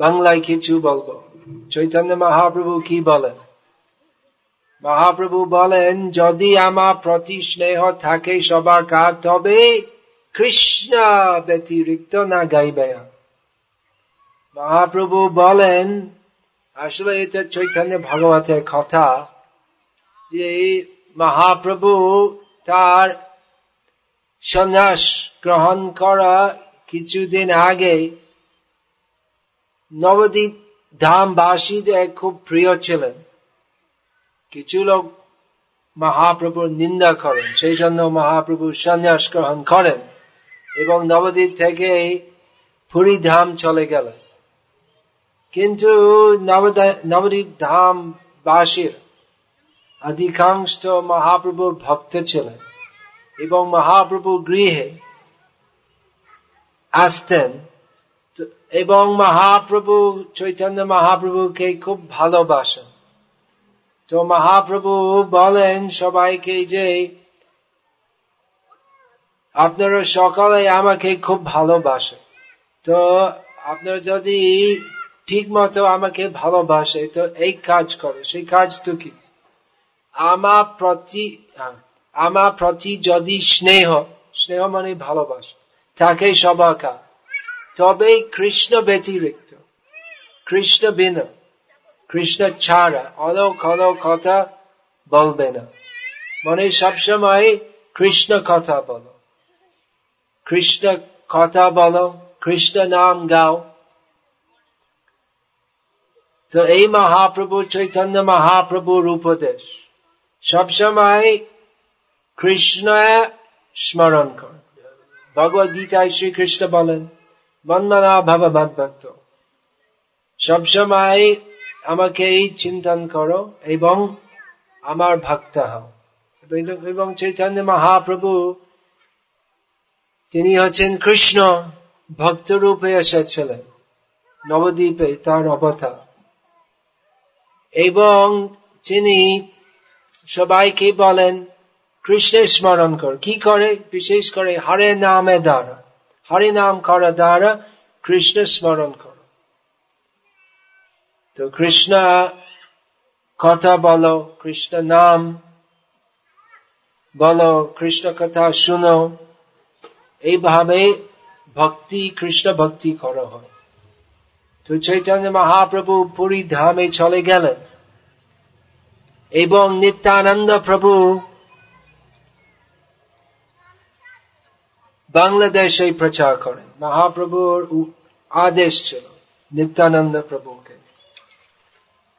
বাংলায় কিছু বলব। চৈতন্য মহাপ্রভু কি বলেন? মহাপ্রভু বলেন, যদি আমার প্রতি স্নেহ থাকে সবার কাজ তবে কৃষ্ণ ব্যতিরিক্ত না গাইবে মহাপ্রভু বলেন, আসলে এটা চৈতন্য ভগবতের কথা যে মহাপ্রভু তার সন্ন্যাস গ্রহণ করা কিছুদিন আগে নবদ্বীপ ধামবাসীদের খুব প্রিয় ছিলেন। কিছু লোক মহাপ্রভুর নিন্দা করেন, সেই জন্য মহাপ্রভু সন্ন্যাস গ্রহণ করেন এবং নবদ্বীপ থেকে পুরী ধাম চলে গেলেন। কিন্তু নবদ্বীপ ধাম বাসীর অধিকাংশ মহাপ্রভুর ভক্ত ছিলেন এবং মহাপ্রভু গৃহে আসতেন। এবং মহাপ্রভু চৈতন্য মহাপ্রভুকে খুব ভালোবাসেন। তো মহাপ্রভু বলেন সবাইকে যে, আপনারা সকালে আমাকে খুব ভালোবাসে। তো আপনারা যদি ঠিক মতো আমাকে ভালোবাসে, তো এই কাজ করে। সেই কাজ তো কি? আমার প্রতি আমার প্রতি যদি স্নেহ স্নেহ মানে ভালোবাসা থাকে সবাকা তবে কৃষ্ণ ব্যতিরিক্ত। কৃষ্ণ বিনা, কৃষ্ণ ছাড়া অলক অলক কথা বলবে না। মানে সবসময় কৃষ্ণ কথা বলো। কৃষ্ণ কথা বলো, কৃষ্ণ নাম গাও। তো এই মহাপ্রভু চৈতন্য মহাপ্রভুর উপদেশ। সবসময় কৃষ্ণ স্মরণ কর। ভগবত গীতায় শ্রীকৃষ্ণ বলেন মনমানা ভাব ভক্ত সবসময় আমাকে এই চিন্তন করো এবং আমার ভক্ত হও। এবং চৈতন্য মহাপ্রভু, তিনি হচ্ছেন কৃষ্ণ ভক্ত রূপে এসেছিলেন, নবদ্বীপে তার অবতার। এবং তিনি সবাইকে বলেন, কৃষ্ণের স্মরণ কর। কি করে? বিশেষ করে হরে নামে দ্বারা। হরে নাম করা দ্বারা কৃষ্ণ স্মরণ কর তো কৃষ্ণ কথা বলো কৃষ্ণ নাম বলো কৃষ্ণ কথা শুনো এইভাবে ভক্তি, কৃষ্ণ ভক্তি করা হয়। তো চৈতন্য মহাপ্রভু পুরী ধামে চলে গেলেন। এবং নিত্যানন্দ প্রভু বাংলাদেশে প্রচার করেন মহাপ্রভুর আদেশ ছিল, নিত্যানন্দ প্রভুকে।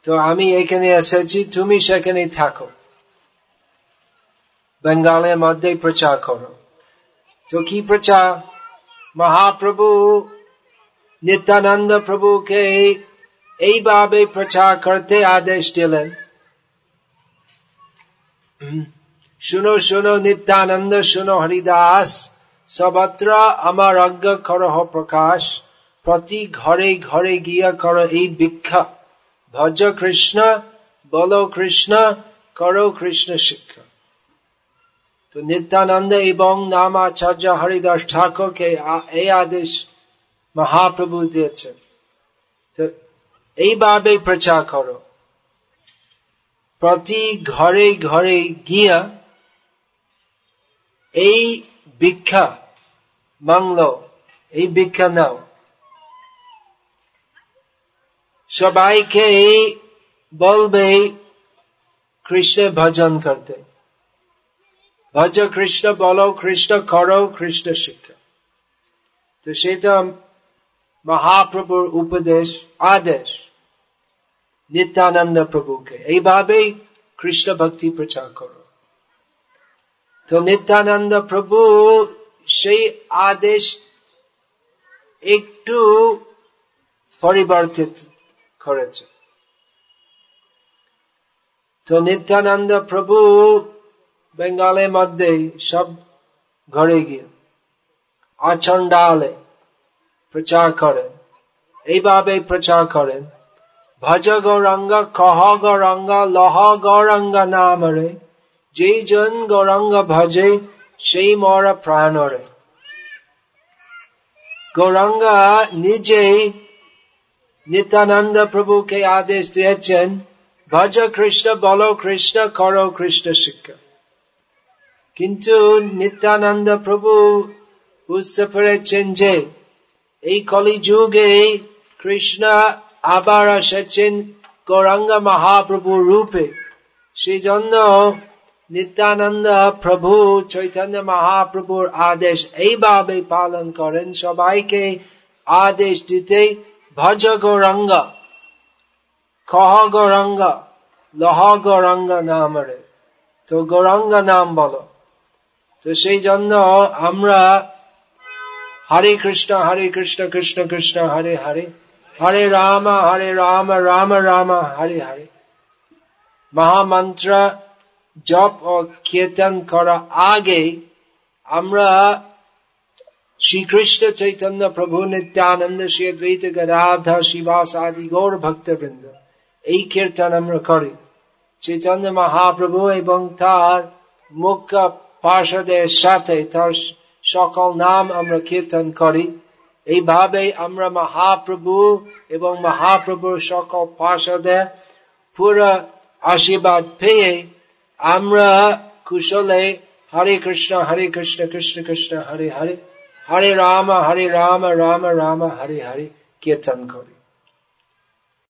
তো আমি এখানে এসেছি, তুমি সেখানে থাকো। বেঙ্গালের মধ্যে প্রচার করো। তো কি প্রচার? মহাপ্রভু, নিত্যানন্দ প্রভুকে এইভাবে প্রচার করতে আদেশ দিলেন। শুনো শুনো, নিত্যানন্দ, শুনো, হরিদাস। সবত্র আমার অজ্ঞ করহ প্রকাশ, প্রতি ঘরে ঘরে গিয়া কর এই ভিক্ষা। ভজ কৃষ্ণ, বলো কৃষ্ণ, করো কৃষ্ণ শিক্ষা। তো নিত্যানন্দ এবং নাম আচার্য হরিদাস ঠাকুরকে এই আদেশ মহাপ্রভু দিয়েছেন। তো এইভাবে প্রচার করো। প্রতি ঘরে ঘরে গিয়া এই ভিক্ষা মাংল এই ভিক্ষা নাও সবাইকে বলবে কৃষ্ণ ভজন করতে ভজ কৃষ্ণ বলো কৃষ্ণ করো কৃষ্ণ শিক্ষা তো সেটা মহাপ্রভুর উপদেশ আদেশ নিত্যানন্দ প্রভুকে এইভাবেই কৃষ্ণ ভক্তি প্রচার করো তো নিত্যানন্দ প্রভু সেই আদেশ একটু পরিবর্তিত করেছে। তো নিত্যানন্দ প্রভু বেঙ্গলের মধ্যে সব ঘরে গিয়ে আচন্ডালে প্রচার করেন। এইভাবে প্রচার করেন। ভজ গৌরঙ্গ, কহ গৌরঙ্গ, লহ গৌরঙ্গ নামরে, যেই জন গৌরঙ্গ ভজে সেই মর প্রাণরে গৌরঙ্গ নিজে নিত্যানন্দ প্রভুকে আদেশ দিয়েছেন ভজ কৃষ্ণ বলো কৃষ্ণ করো কৃষ্ণ শিক্ষা কিন্তু নিত্যানন্দ প্রভু বুঝতে পেরেছেন যে এই কলি যুগে কৃষ্ণ আবার এসেছেন গৌরাঙ্গ মহাপ্রভু রূপে সেই জন্য নিত্যানন্দ প্রভু চৈতন্য মহাপ্রভুর আদেশ এইভাবে পালন করেন। সবাইকে আদেশ দিতে ভজ গৌরঙ্গ, কহ গৌরঙ্গ, লহ গৌরঙ্গ নামরে। তো গৌরঙ্গ নাম বলো। তো সেই জন্য আমরা হরে কৃষ্ণ হরে কৃষ্ণ কৃষ্ণ কৃষ্ণ, হরে হরে হরে রাম হরে রাম রাম রাম, হরে হরে। মহামন্ত্র জপ ও কীর্তন করা আগে আমরা শ্রীকৃষ্ণ চৈতন্য প্রভু নিত্যানন্দ শ্রী দ্বৈত গরাধা শিবাস আদি গৌর ভক্তবৃন্দ, এই কীর্তন আমরা করি। চৈতন্য মহাপ্রভু এবং তার মুখ্য পার্ষদের সাথে তার সকল নাম আমরা কীর্তন করি। এইভাবে আমরা মহাপ্রভু এবং মহাপ্রভুর সকল পার্ষদের পুরো আশীর্বাদ পেয়ে আমরা কুশলে হরে কৃষ্ণ হরে কৃষ্ণ কৃষ্ণ কৃষ্ণ হরে হরে হরে রাম হরে রাম রাম রাম হরে হরে কীর্তন করি